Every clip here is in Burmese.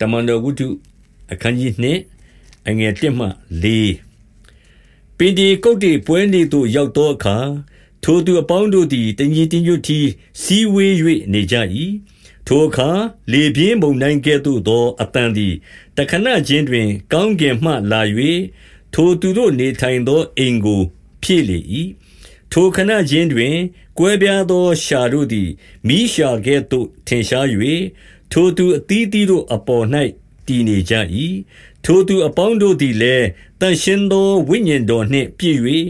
တမန်တော်ဝုဒ္ဓအခန်းကြီးနှင့်အငယ်1မှ4ပင်ဒီကုတ်တီပွဲနေသို့ရောက်သောအခါထိုသူအပေါင်းတို့သည်တညီတညွတ်တီစီဝေး၍နေကြ၏ထိုအခါလေပြင်းမုန်တိုင်းကဲ့သို့သောအတန်သည်တခဏချင်းတွင် ကောင်းကင်မှလာ၍ထိုသူတို့နေထိုင်သောအိမ်ကို ဖြည့်လေ၏ထိုခဏချင်းတွင်ကွဲပြားသောရှာတို့သည်မိရှာကဲ့သို့ထင်ရှား၍ ထိုသူအသီးသီးတို့အပေါ်၌တည်နေကြ၏ထိုသူအပေါင်းတို့သည်လည်းတန်ရှင်းသော ဝိညာဉ်တော်နှင့်ပြည့်၍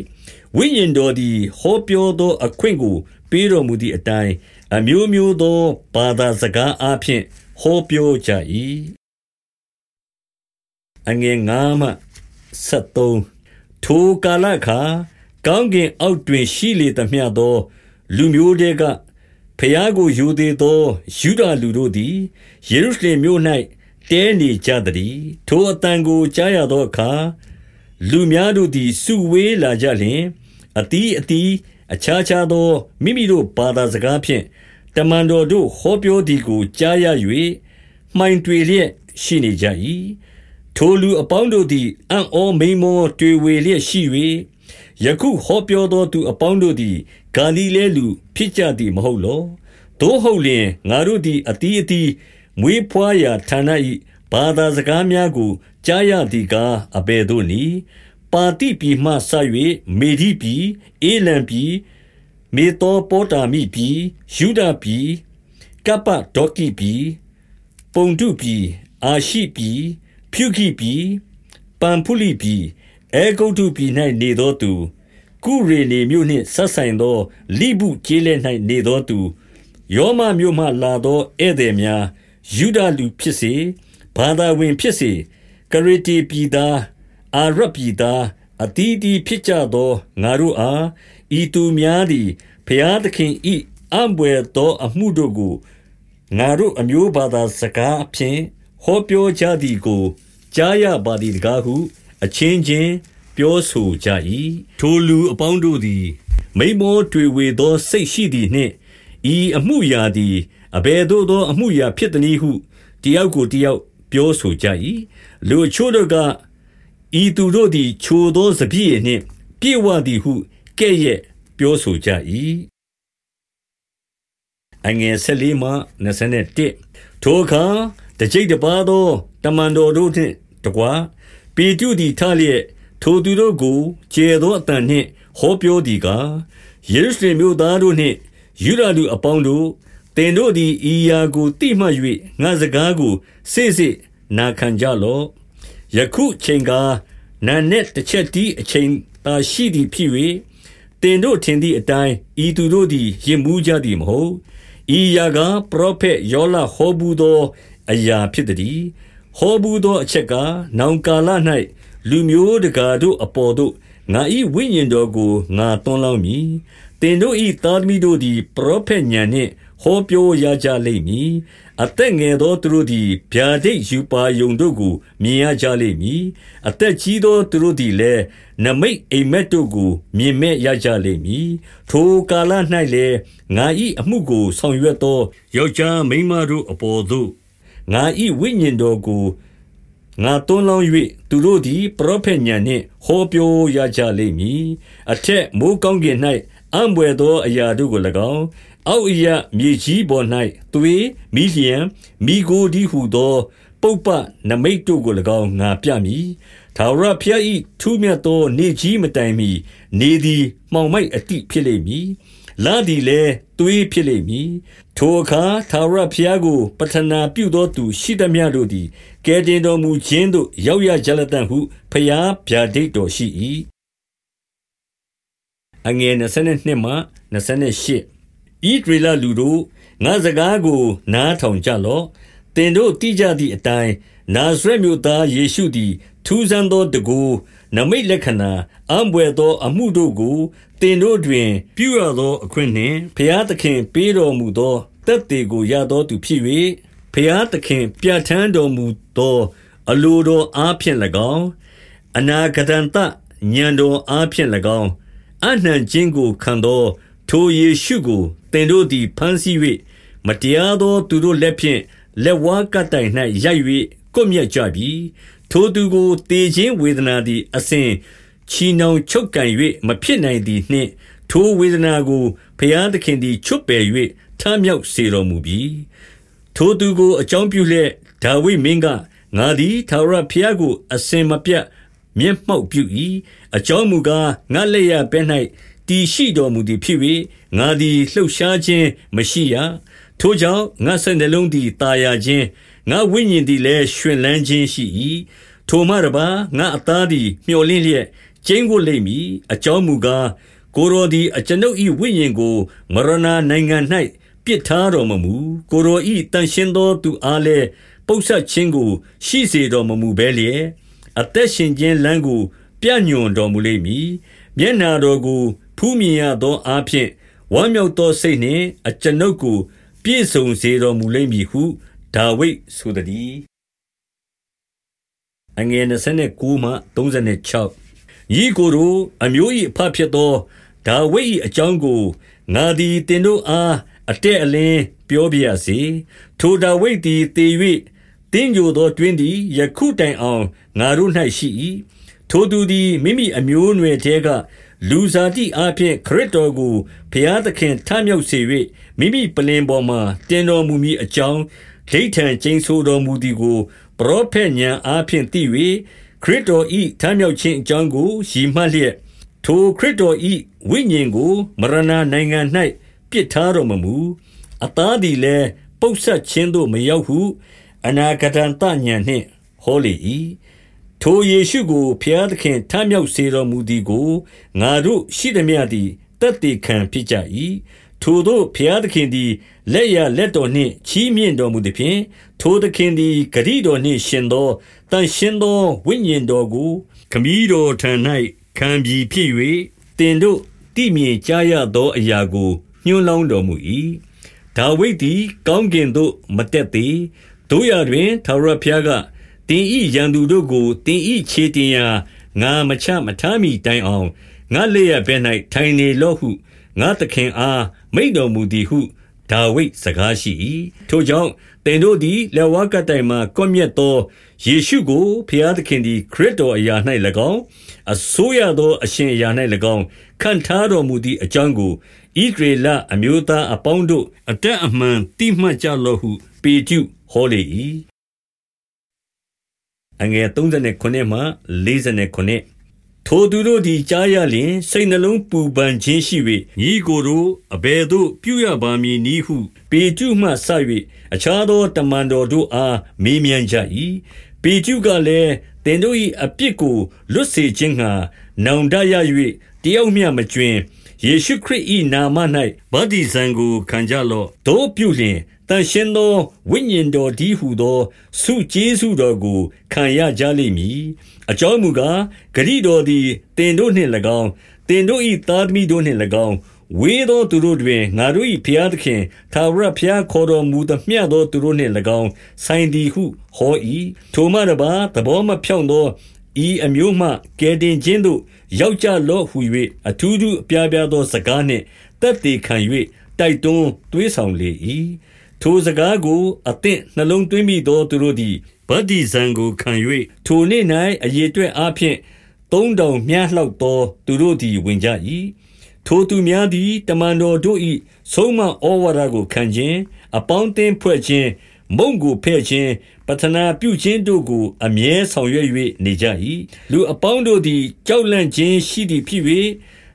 ဝိညာဉ်တော်သည် ဟောပြောသော အခွင့်ကို ပေးတော်မူသည့်အတိုင်း အမျိုးမျိုးသော ဘာသာစကားအားဖြင့် ဟောပြောကြ၏အငယ်9မှ73ထိုကာလခါ ကောင်းကင်အောက်တွင် ရှိလေသမျှသော လူမျိုးတဲက ဖျားကိုယူသေးသောယူဒလူတို့သည်ယေရုရှလင်မြို့၌တဲနေကြသည်ထိုအတန်ကိုကြားရသောအခါလူများတို့သည်စုဝေးလာကြလျင်အတီးအတီးအခြားခြားသောမိမိတို့ဘာသာစကားဖြင့်တမန်တော်တို့ဟောပြောသည်ကိုကြားရ၍မှိုင်တွေလျက်ရှိနေကြ၏ထိုလူအပေါင်းတို့သည်အံ့ဩမိန်မော တွေ့ဝေလျက်ရှိ၍ယခုဟောပြောသောသူအပေါင်းတို့သည် ဂါလိလဲလူဖြစ်ကြသည်မဟုတ်လောသို့ဟုတ်လျင်ငါတို့သည်အတီးအတီးမွေးဖွားရာဌာန၏ဘာသာစကားများကို ကြားရသည်ကားအဘယ်သို့နည်းပါတိပြည်မှဆ၍မေဒိပြည်အေလံပြည်မေသောပေါတာမိပြည်ယူဒပြည်ကပ္ပဒေါကိပြည်ပုံတုပြည်အာရှိပြည်ဖြုခိပြည်ပန်ဖုလိပြည်အဲဂုတ်တုပြည်၌နေသောသူ ကုရေနေမြို့နှင့်ဆက်ဆိုင်သောလိဗုကျေးလက်၌နေသောသူယောမမြို့မှလာသောဧည့်သည်များယူဒလူဖြစ်စေဘာသာဝင်ဖြစ်စေကရတီပြည်သားအာရပြည်သားအတီးတီဖြစ်ကြသောငါတို့အားဤသူများသည်ဖျားသခင်ဤအံပွေသောအမှုတို့ကိုငါတို့အမျိုးဘာသာစကားဖြင့်ဟောပြောကြသည်ကိုကြားရပါသည်တကားဟု အချင်းချင်း ပြောဆိုကြ၏ထိုလူအပေါင်းတို့သည် မိမောတွေ့ဝေသောစိတ်ရှိသည်နှင့်ဤအမှုရာသည်အဘယ်သို့သောအမှုရာဖြစ်သည်ဟုတယောက်ကိုတယောက်ပြောဆိုကြ၏လူချို့တို့ကဤသူတို့သည် ချိုသောစပြည့်နှင့်ပြေဝသည်ဟုကဲ့ရဲ့ပြောဆိုကြ၏အငယ်၁၄မှ21ထိုအခါတကြိတ်တပါသောတမန်တော်တို့နှင့်တကွာပေတုသည်ထလျက် ထိုသူတို့ကို ကျေသောအတန်နှင့် ဟောပြောသည်ကား ယေရုရှလင်မြို့သားတို့နှင့်ယူဒလူအပေါင်းတို့တင်တို့သည်ဤယာကိုတိမှတ်၍ငါစကားကို စေ့စေ့နာခံကြလော့ ယခုချိန်ကားနာနဲ့တစ်ချက်တီးအချိန်သာရှိသည်ဖြစ်၍တင်တို့ထင်သည့်အတိုင်း ဤသူတို့သည်ရင်မှုကြသည်မဟုတ်ဤယာကပရောဖက်ယောလဟောဘူးသော အရာဖြစ်သည်ဟောဘူးသောအချက်ကနောင်ကာလ၌ လူမျိုးတကာတို့အပေါ်သို့ငါ၏ဝိညာဉ်တော်ကိုငါသွန်းလောင်းမည်တင်တို့၏သားသမီးတို့သည်ပရောဖက်ညံနှင့်ဟောပြောရကြလိမ့်မည်အသက်ငယ်သောသူတို့သည်ဗျာဒိတ်ယူပါယုံတို့ကိုမြင်ရကြလိမ့်မည်အသက်ကြီးသောသူတို့သည်လည်းနမိတ်အိမ်မက်တို့ကိုမြင်မဲ့ရကြလိမ့်မည်ထိုကာလ၌လည်းငါ၏အမှုကိုဆောင်ရွက်သောယောက်ျားမိန်းမတို့အပေါ်သို့ငါ၏ဝိညာဉ်တော်ကို ငါတွန်းလောင်း၍သူတို့သည် ပရောဖက်ညံနှင့် ဟောပြောရကြလိမ့်မည်အထက်မိုးကောင်းကင်၌အံ့ဘွယ်သောအရာတို့ကို၎င်း အောက်အရမြေကြီးပေါ်၌သွေးမိလျံမိကိုဒီဟုသော ပုပ္ပနမိတ်တို့ကို၎င်း ငါပြမည် ထာဝရဘုရား၏ထူးမြတ်သော နေကြီးမတိုင်မီနေသည် မှောင်မိုက်အတိဖြစ်လိမ့်မည်လာသည်လည်း သွေးဖြစ်လိမ့်မည် ထိုအခါ ထာဝရဘုရားကိုပထနာပြုသောသူရှိသမျှတို့သည် ကဲတင်တော်မူခြင်းသို့ရောက်ရကြလတံဟုဘုရားဗျာဒိတ်တော်ရှိ၏အငယ်22မှ28ဣဒရေလလူတို့ငါစကားကို နားထောင်ကြလော့သင်တို့တိကြသည့်အတိုင်းနာဇရက်မြို့သားယေရှုသည်ထူးဆန်းသောတကူနမိတ်လက္ခဏာအံပွေသောအမှုတို့ကိုသင်တို့တွင် ပြုရသောအခွင့်နှင့်ဖျားသခင်ပေးတော်မူသောတက်တေကိုရသောသူဖြစ်၍ ဖျားသခင် ပြဋ္ဌာန်းတော်မူသော အလိုတော်အားဖြင့်၎င်း အနာဂတန်တညံတော်အားဖြင့်၎င်းအနှံခြင်းကိုခံသော ထိုယေရှုကို သင်တို့သည် ဘမ်းဆီး၍မတရားသော သူတို့လက်ဖြင့် လက်ဝါးကပ်တိုင်၌ရိုက်၍ကွပ်မျက်ကြပြီ။ထိုသူကို သေခြင်းဝေဒနာသည် အစဉ်ချည်နှောင်ချုပ်ကိုင်၍မဖြစ်နိုင်သည်နှင့် ထိုဝေဒနာကို ဘုရားသခင်သည် ချွတ်ပယ်၍ထမြောက်စေတော်မူပြီ။ ထိုသူကို အကြောင်းပြုလျက် ဒါဝိဒ်မင်းက၊ငါသည် ထာဝရဘုရားကို အစဉ်မပြတ် မျက်မှောက်ပြု၏။အကြောင်းမူကား၊ငါ့လက်ျာဘက်၌တည်ရှိတော်မူသည်ဖြစ်၍၊ငါသည် လှုပ်ရှားခြင်းမရှိရ။ထိုကြောင့် ငါ့စိတ်နှလုံးသည် သာယာခြင်း၊ငါ့ဝိညာဉ်သည်လည်း ရွှင်လန်းခြင်းရှိ၏။ထိုမှတပါး ငါ့အသားသည် မြော်လင့်လျက် ကျိန်းဝပ်လိမ့်မည်။အကြောင်းမူကား၊ကိုယ်တော်သည် အကျွန်ုပ်၏ဝိညာဉ်ကို မရဏနိုင်ငံ၌ ပစ်ထားတော်မမူ။ကိုယ်တော်၏သန့်ရှင်းသောသူအားလည်းပုပ်စပ်ခြင်းကို ရှိစေတော်မမူဘဲလျက်၊အသက်ရှင်ခြင်းလမ်းကို ပြညွှန်တော်မူလိမ့်မည်။မျက်နှာတော်ကိုဖူးမြင်ရသောအားဖြင့်ဝမ်းမြောက်သောစိတ်နှင့်အကျွန်ုပ်ကို ပြည့်စုံစေတော်မူလိမ့်မည်ဟုဒါဝိဒ်ဆိုသတည်း။29ညီအစ်ကိုတို့၊အမျိုး၏အဘဖြစ်သောဒါဝိဒ်၏အကြောင်းကိုငါသည်သင်တို့အား အတည့်အလင်းပြောပါရစေ။ထိုဒါဝိဒ်သည်သေ၍သင်္ဂြိုဟ်သောတွင်းသည်ယခုတိုင်အောင်ငါတို့၌ရှိ၏။ထိုသူသည်မိမိအမျိုးအနွယ်ထဲကလူဇာတိအားဖြင့်ခရစ်တော်ကိုဘုရားသခင်ထမြောက်စေ၍မိမိပလ္လင်ပေါ်မှာတင်တော်မူမည်အကြောင်းဓိဋ္ဌာန်ကျိန်ဆိုတော်မူသည်ကိုပရောဖက်ဥာဏ်အားဖြင့်သိ၍ခရစ်တော်၏ထမြောက်ခြင်းအကြောင်းကိုရည်မှတ်လျက်၊ထိုခရစ်တော်၏ဝိညာဉ်ကိုမရဏနိုင်ငံ၌ ပစ်ထားတော်မမူ။အသားသည်လည်းပုပ်စပ်ခြင်းသို့မရောက်ဟုအနာဂတံသဥာဏ်နှင့်ဟောလေ၏။ထိုယေရှုကိုဘုရားသခင်ထမြောက်စေတော်မူသည်ကိုငါတို့ရှိသမျှသည်သက်သေခံဖြစ်ကြ၏။ထိုသို့ဘုရားသခင်သည်လက်ျာလက်တော်နှင့်ချီးမြှင့်တော်မူသဖြင့်၊ထိုသခင်သည်ဂတိတော်နှင့်ယှဉ်သောသန့်ရှင်းသောဝိညာဉ်တော်ကိုခမည်းတော်ထံ၌ခံပြီဖြစ်၍၊သင်တို့သိမြင်ကြားရသောအရာကို ညွှန်းလောင်းတော်မူ၏။ဒါဝိဒ်သည် ကောင်းကင်သို့မတက်သေး။သို့ရာတွင်ထာဝရဘုရားက၊သင်၏ရန်သူတို့ကိုသင်၏ခြေတင်ရာငါမချမထားမှီတိုင်အောင်ငါ့လက်ျာဘက်၌ထိုင်နေလော့ဟုငါ့သခင်အားမိန့်တော်မူသည်ဟု ဒါဝိဒ်စကားရှိ၏။ထိုကြောင့်သင်တို့သည်လက်ဝါးကပ်တိုင်မှာကွပ်မျက်သောယေရှုကိုဘုရားသခင်သည်ခရစ်တော်အရာ၌၎င်း၊အစိုးရသောအရှင်အရာ၌၎င်းခန့်ထားတော်မူသည်အကြောင်းကိုဣသရေလအမျိုးသားအပေါင်းတို့အတပ်အမှန်သိမှတ်ကြလော့ဟု ပေတရုဟောလေ၏။ ထိုသူတို့သည် ကြားရလျှင်၊စိတ်နှလုံးပူပန်ခြင်းရှိ၍၊ညီအစ်ကိုတို့၊အဘယ်သို့ ပြုရပါမည်နည်းဟု ပေတရုမှစ၍အခြားသော တမန်တော်တို့အား မေးမြန်းကြ၏။ပေတရုကလည်း၊သင်တို့၏အပြစ်ကို လွတ်စေခြင်းငှါ နောင်တရ၍တယောက်မျှမကြွင်း၊ ယေရှုခရစ်၏နာမ၌ဗတ္တိဇံကိုခံကြလော့။သို့ပြုလျှင်သန့်ရှင်းသောဝိညာဉ်တော်တည်းဟူသောဆုကျေးဇူးတော်ကိုခံရကြလိမ့်မည်။အကြောင်းမူကား၊ဂတိတော်သည်သင်တို့နှင့်၎င်း၊သင်တို့၏သားသမီးတို့နှင့်၎င်း၊ဝေးသောသူတို့တွင်ငါတို့၏ဘုရားသခင်ထာဝရဘုရားခေါ်တော်မူသမျှသောသူတို့နှင့်၎င်းဆိုင်သည်ဟုဟော၏။ထိုမှတပါးသဘောမဖြောင့်သော ဤအမျိုးမှ ကယ်တင်ခြင်းသို့ ရောက်ကြလော့ဟူ၍အထူးထူးအပြားပြားသော စကားနှင့် သက်သေခံ၍တိုက်တွန်းသွေးဆောင်လေ၏။ထိုစကားကို အသင့်နှလုံးသွင်းမိသော သူတို့သည် ဗတ္တိဇံကိုခံ၍ထိုနေ့၌အရေအတွက်အားဖြင့် သုံးထောင်မျှလောက်သော သူတို့သည် ဝင်ကြ၏။ထိုသူများသည် တမန်တော်တို့၏ဆုံးမဩဝါဒကိုခံခြင်း၊အပေါင်းအသင်းဖွဲ့ခြင်း၊မုန့်ကိုဖဲ့ခြင်း၊ ပဌနာပြုခြင်းတို့ကို အမြဲဆောင်ရွက်၍နေကြ၏။လူအပေါင်းတို့သည် ကြောက်လန့်ခြင်းရှိသည်ဖြစ်၍၊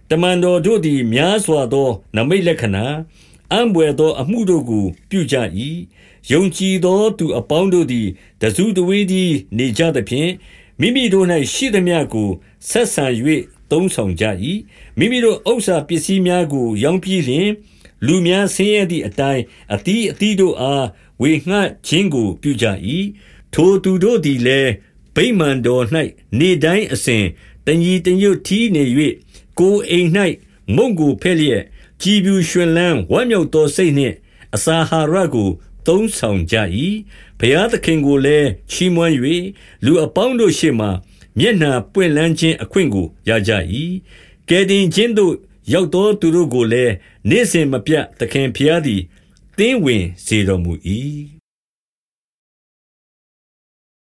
တမန်တော်တို့သည်များစွာသောနိမိတ်လက္ခဏာ၊အံ့ဘွယ်သော အမှုတို့ကို ပြုကြ၏။ယုံကြည်သောသူအပေါင်းတို့သည်တစုတဝေးတည်းနေကြသဖြင့်၊မိမိတို့၌ရှိသမျှကိုဆက်ဆံ၍သုံးဆောင်ကြ၏။မိမိတို့ဥစ္စာပစ္စည်းများကို ရောင်းပြီးလျှင်၊ လူများဆင်းရဲသည်အတိုင်းအသီးအသီးတို့အားဝေငှခြင်းကိုပြုကြ၏။ထိုသူတို့သည်လည်းဗိမာန်တော်၌နေ့တိုင်းအစဉ်တညီတညွတ်တည်းနေ၍၊ကိုယ်အိမ်၌မုန့်ကိုဖဲ့လျက်၊ကြည်ဖြူရွှင်လန်းဝမ်းမြောက်သောစိတ်နှင့်အစာအာဟာရကိုသုံးဆောင်ကြ၏။ဘုရားသခင်ကိုလည်းချီးမွမ်း၍၊လူအပေါင်းတို့ရှေ့မှာမျက်နှာပွင့်လန်းခြင်းအခွင့်ကိုရကြ၏။ကယ်တင်ခြင်းသို့ ရောက်သောသူတို့ကိုလည်းနေ့စဉ်မပြတ်သခင်ဘုရားသည်သင်းဝင်စေတော်မူ၏။